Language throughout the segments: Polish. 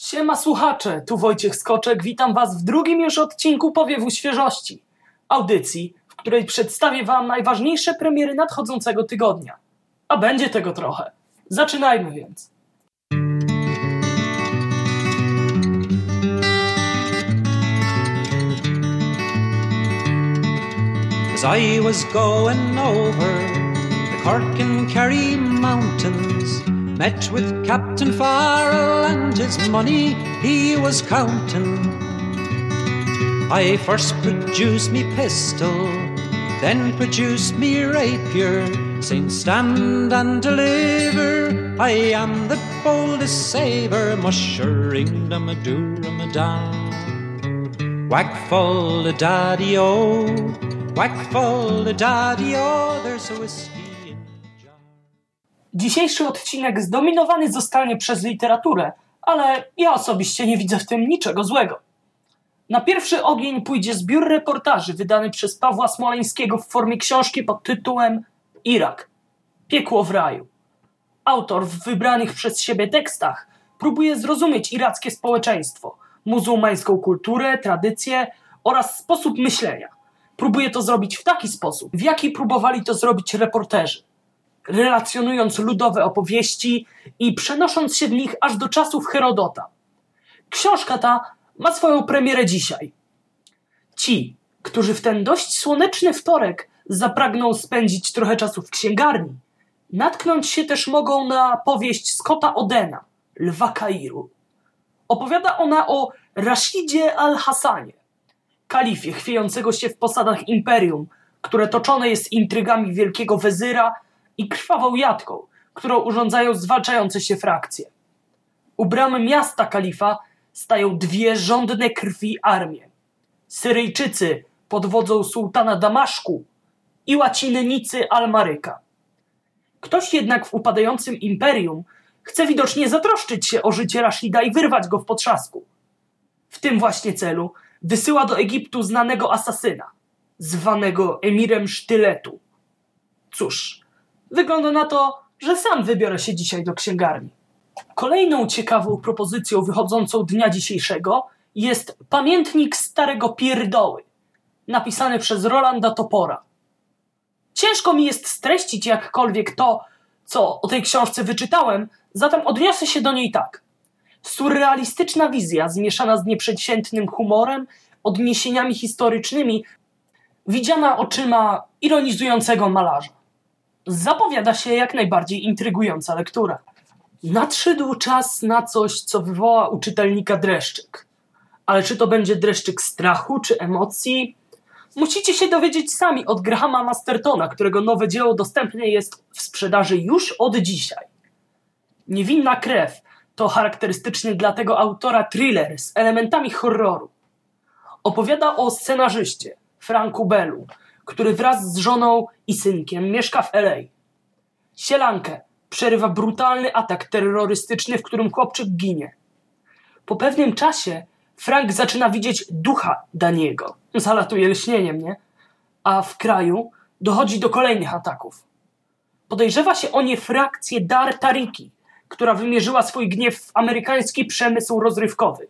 Siema słuchacze, tu Wojciech Skoczek, witam was w drugim już odcinku Powiewu Świeżości. Audycji, w której przedstawię wam najważniejsze premiery nadchodzącego tygodnia. A będzie tego trochę. Zaczynajmy więc. As I was going over the Cork and mountains, met with Captain Farrell and his money he was counting. I first produced me pistol, then produced me rapier, saying stand and deliver. I am the boldest saver, mushering them Madura a. Whack full the daddy o, whack full the daddy o, there's a whiskey the. Dzisiejszy odcinek zdominowany zostanie przez literaturę, ale ja osobiście nie widzę w tym niczego złego. Na pierwszy ogień pójdzie zbiór reportaży wydany przez Pawła Smoleńskiego w formie książki pod tytułem Irak. Piekło w raju. Autor w wybranych przez siebie tekstach próbuje zrozumieć irackie społeczeństwo, muzułmańską kulturę, tradycje oraz sposób myślenia. Próbuje to zrobić w taki sposób, w jaki próbowali to zrobić reporterzy relacjonując ludowe opowieści i przenosząc się w nich aż do czasów Herodota. Książka ta ma swoją premierę dzisiaj. Ci, którzy w ten dość słoneczny wtorek zapragną spędzić trochę czasu w księgarni, natknąć się też mogą na powieść Scotta Odena, Lwa Kairu. Opowiada ona o Rashidzie al-Hassanie, kalifie chwiejącego się w posadach imperium, które toczone jest intrygami wielkiego wezyra i krwawą jatką, którą urządzają zwalczające się frakcje. U bramy miasta kalifa stają dwie żądne krwi armie. Syryjczycy pod wodzą sułtana Damaszku i łacinnicy Almaryka. Ktoś jednak w upadającym imperium chce widocznie zatroszczyć się o życie Rashida i wyrwać go w potrzasku. W tym właśnie celu wysyła do Egiptu znanego asasyna, zwanego emirem sztyletu. Cóż, wygląda na to, że sam wybiorę się dzisiaj do księgarni. Kolejną ciekawą propozycją wychodzącą dnia dzisiejszego jest Pamiętnik Starego Pierdoły, napisany przez Rolanda Topora. Ciężko mi jest streścić jakkolwiek to, co o tej książce wyczytałem, zatem odniosę się do niej tak. Surrealistyczna wizja zmieszana z nieprzeciętnym humorem, odniesieniami historycznymi, widziana oczyma ironizującego malarza. Zapowiada się jak najbardziej intrygująca lektura. Nadszedł czas na coś, co wywoła u czytelnika dreszczyk. Ale czy to będzie dreszczyk strachu czy emocji? Musicie się dowiedzieć sami od Grahama Mastertona, którego nowe dzieło dostępne jest w sprzedaży już od dzisiaj. Niewinna krew to charakterystyczny dla tego autora thriller z elementami horroru. Opowiada o scenarzyście, Franku Bellu, który wraz z żoną i synkiem mieszka w LA. Sielankę przerywa brutalny atak terrorystyczny, w którym chłopczyk ginie. Po pewnym czasie Frank zaczyna widzieć ducha Daniego. Zalatuje lśnieniem, nie? A w kraju dochodzi do kolejnych ataków. Podejrzewa się o nie frakcję Dar Tariki, która wymierzyła swój gniew w amerykański przemysł rozrywkowy.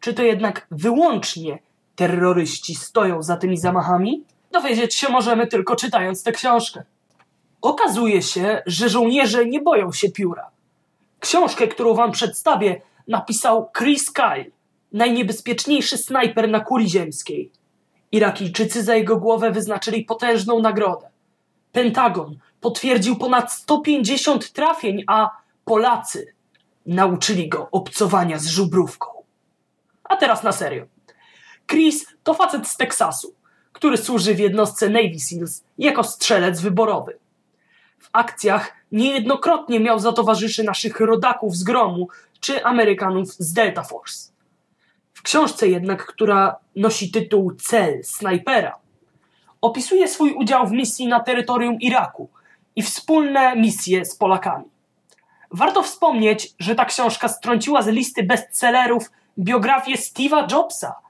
Czy to jednak wyłącznie terroryści stoją za tymi zamachami? Dowiedzieć się możemy tylko czytając tę książkę. Okazuje się, że żołnierze nie boją się pióra. Książkę, którą wam przedstawię, napisał Chris Kyle, najniebezpieczniejszy snajper na kuli ziemskiej. Irakijczycy za jego głowę wyznaczyli potężną nagrodę. Pentagon potwierdził ponad 150 trafień, a Polacy nauczyli go obcowania z żubrówką. A teraz na serio. Chris to facet z Teksasu, który służy w jednostce Navy SEALs jako strzelec wyborowy. W akcjach niejednokrotnie miał za towarzyszy naszych rodaków z Gromu czy Amerykanów z Delta Force. W książce jednak, która nosi tytuł Cel snajpera, opisuje swój udział w misji na terytorium Iraku i wspólne misje z Polakami. Warto wspomnieć, że ta książka strąciła z listy bestsellerów biografię Steve'a Jobsa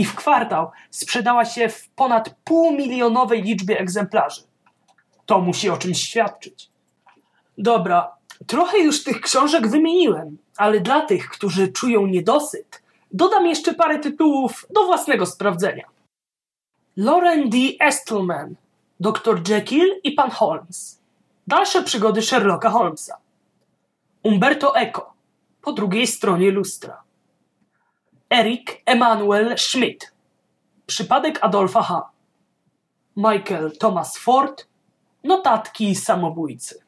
i w kwartał sprzedała się w ponad półmilionowej liczbie egzemplarzy. To musi o czymś świadczyć. Dobra, trochę już tych książek wymieniłem, Ale dla tych, którzy czują niedosyt, dodam jeszcze parę tytułów do własnego sprawdzenia. Lauren D. Estelman, Dr. Jekyll i Pan Holmes. Dalsze przygody Sherlocka Holmesa. Umberto Eco, po drugiej stronie lustra. Eric Emanuel Schmidt, Przypadek Adolfa H. Michael Thomas Ford, Notatki samobójcy.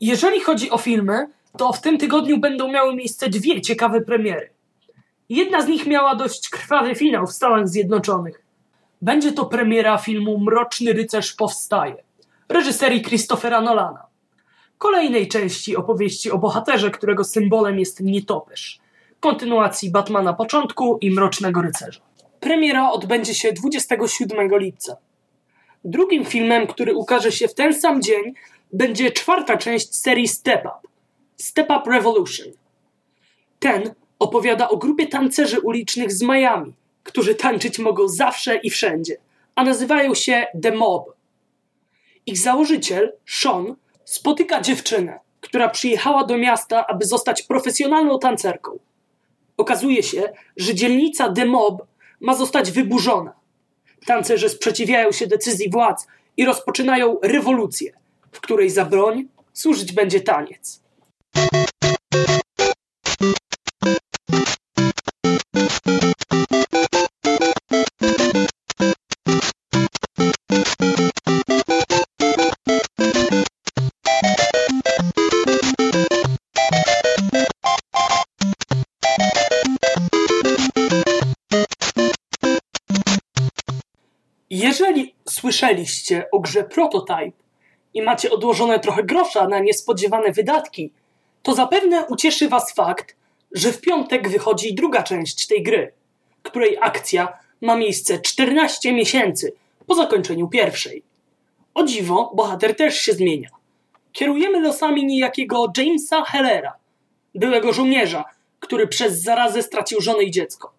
Jeżeli chodzi o filmy, to w tym tygodniu będą miały miejsce dwie ciekawe premiery. Jedna z nich miała dość krwawy finał w Stanach Zjednoczonych. Będzie to premiera filmu Mroczny Rycerz Powstaje, reżyserii Christophera Nolana. Kolejnej części opowieści o bohaterze, którego symbolem jest nietoperz. Kontynuacji Batmana początku i Mrocznego Rycerza. Premiera odbędzie się 27 lipca. Drugim filmem, który ukaże się w ten sam dzień, będzie czwarta część serii Step Up. Step Up Revolution. Ten opowiada o grupie tancerzy ulicznych z Miami, którzy tańczyć mogą zawsze i wszędzie, a nazywają się The Mob. Ich założyciel, Sean, spotyka dziewczynę, która przyjechała do miasta, aby zostać profesjonalną tancerką. Okazuje się, że dzielnica The Mob ma zostać wyburzona. Tancerze sprzeciwiają się decyzji władz i rozpoczynają rewolucję, w której za broń służyć będzie taniec. Słyszeliście o grze Prototype i macie odłożone trochę grosza na niespodziewane wydatki, to zapewne ucieszy Was fakt, że w piątek wychodzi druga część tej gry, której akcja ma miejsce 14 miesięcy po zakończeniu pierwszej. O dziwo, bohater też się zmienia. Kierujemy losami niejakiego Jamesa Hellera, byłego żołnierza, który przez zarazę stracił żonę i dziecko.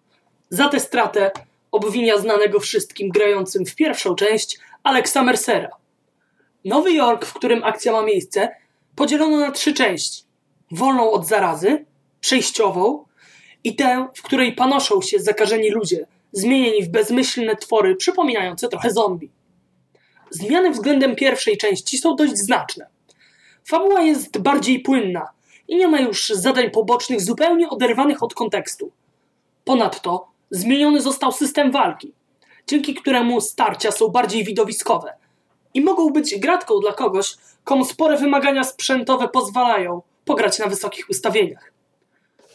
Za tę stratę obwinia znanego wszystkim grającym w pierwszą część Alexa Mercera. Nowy Jork, w którym akcja ma miejsce, podzielono na trzy części. Wolną od zarazy, przejściową i tę, w której panoszą się zakażeni ludzie, zmienieni w bezmyślne twory przypominające trochę zombie. Zmiany względem pierwszej części są dość znaczne. Fabuła jest bardziej płynna i nie ma już zadań pobocznych zupełnie oderwanych od kontekstu. Ponadto zmieniony został system walki, dzięki któremu starcia są bardziej widowiskowe i mogą być gratką dla kogoś, komu spore wymagania sprzętowe pozwalają pograć na wysokich ustawieniach.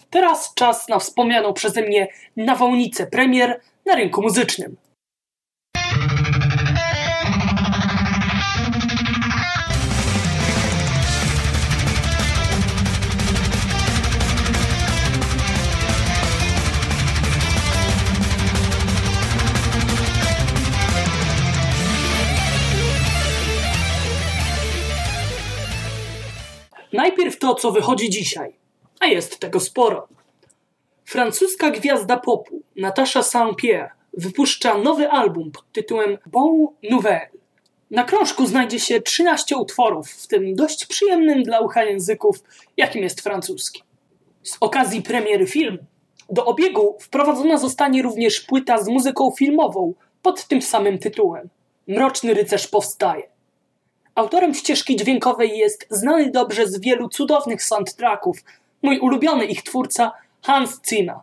Teraz czas na wspomnianą przeze mnie nawałnicę premier na rynku muzycznym. To, co wychodzi dzisiaj, a jest tego sporo. Francuska gwiazda popu Natasha Saint-Pierre wypuszcza nowy album pod tytułem Bon Nouvelle. Na krążku znajdzie się 13 utworów, w tym dość przyjemnym dla ucha języków, jakim jest francuski. Z okazji premiery filmu do obiegu wprowadzona zostanie również płyta z muzyką filmową pod tym samym tytułem. Mroczny rycerz powstaje. Autorem ścieżki dźwiękowej jest znany dobrze z wielu cudownych soundtracków, mój ulubiony ich twórca Hans Zimmer.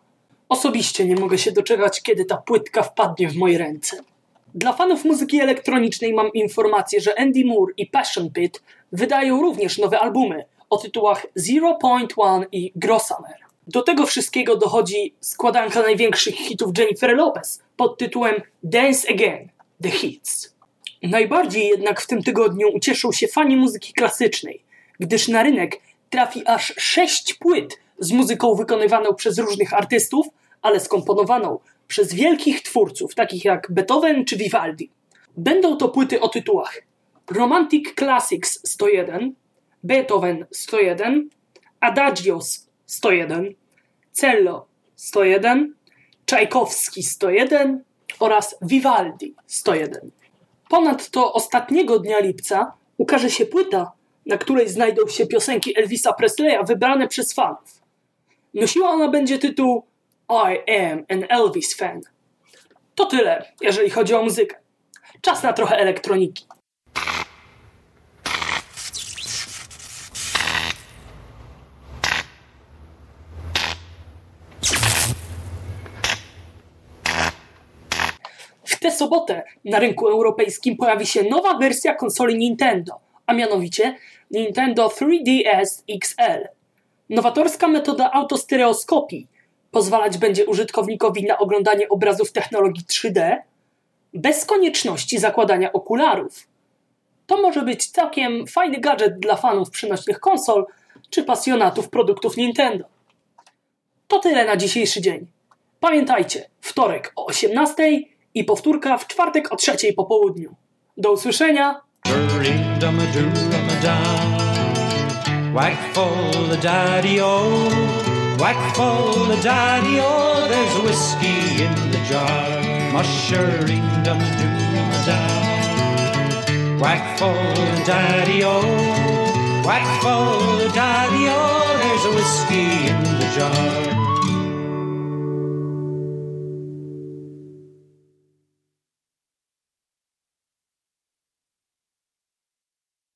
Osobiście nie mogę się doczekać, kiedy ta płytka wpadnie w moje ręce. Dla fanów muzyki elektronicznej mam informację, że Andy Moore i Passion Pit wydają również nowe albumy o tytułach Zero Point One i Grossamer. Do tego wszystkiego dochodzi składanka największych hitów Jennifer Lopez pod tytułem Dance Again – The Hits. Najbardziej jednak w tym tygodniu ucieszą się fani muzyki klasycznej, gdyż na rynek trafi aż sześć płyt z muzyką wykonywaną przez różnych artystów, ale skomponowaną przez wielkich twórców, takich jak Beethoven czy Vivaldi. Będą to płyty o tytułach Romantic Classics 101, Beethoven 101, Adagios 101, Cello 101, Czajkowski 101 oraz Vivaldi 101. Ponadto ostatniego dnia lipca ukaże się płyta, na której znajdą się piosenki Elvisa Presleya wybrane przez fanów. Nosiła ona będzie tytuł I am an Elvis fan. To tyle, jeżeli chodzi o muzykę. Czas na trochę elektroniki. W tę sobotę na rynku europejskim pojawi się nowa wersja konsoli Nintendo, a mianowicie Nintendo 3DS XL. Nowatorska metoda autostereoskopii pozwalać będzie użytkownikowi na oglądanie obrazów technologii 3D bez konieczności zakładania okularów. To może być całkiem fajny gadżet dla fanów przenośnych konsol czy pasjonatów produktów Nintendo. To tyle na dzisiejszy dzień. Pamiętajcie, wtorek o 18 i powtórka w czwartek o 3 po południu. Do usłyszenia! Whack full the daddy-o, whack full the daddy-o, there's whiskey in the jar.